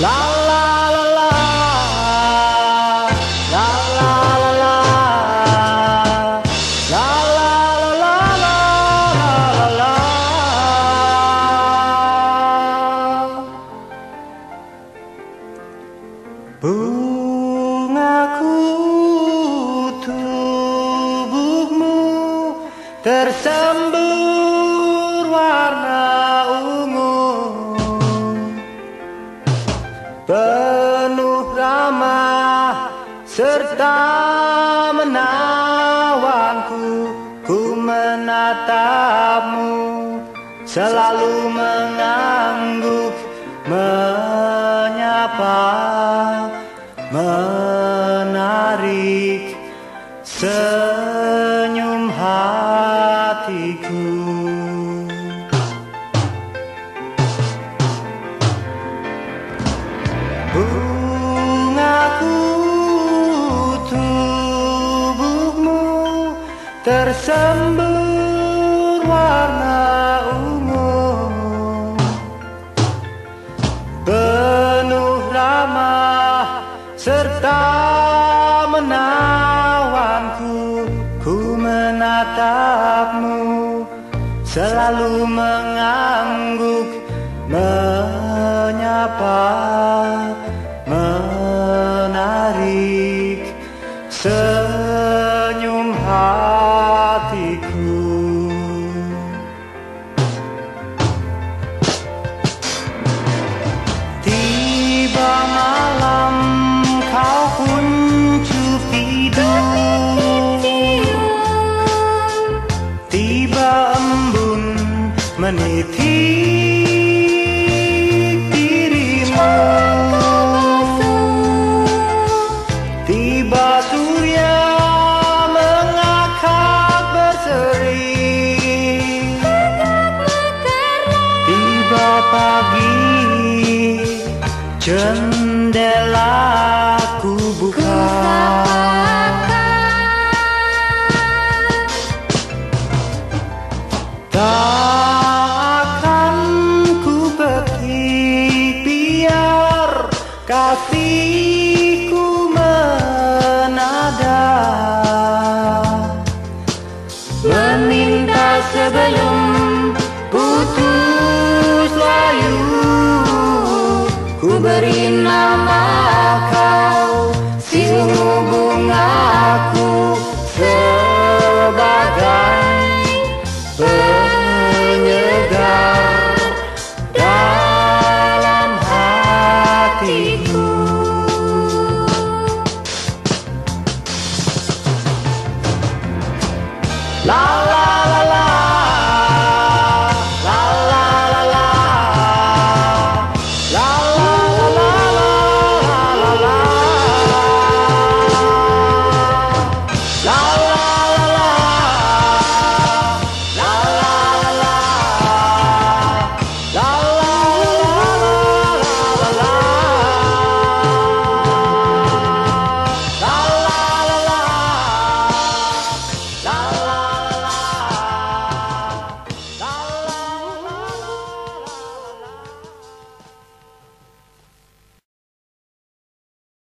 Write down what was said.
La la la la. La la la la. La la la la la la la. Bungaku tubuhmu tersembur warna serta menawanku Ku menatapmu selalu mengangguk Menyapa menarik senyum tersembur warna ungu. Penuh ramah serta menawanku Ku menatapmu. Selalu mengangguk Menyapa menitik dirimu. Tiba surya mengakak berseri. Tiba pagi jendelaku kasihku menada. Meminta sebelum putus layu Ku beri nama Love